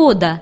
кода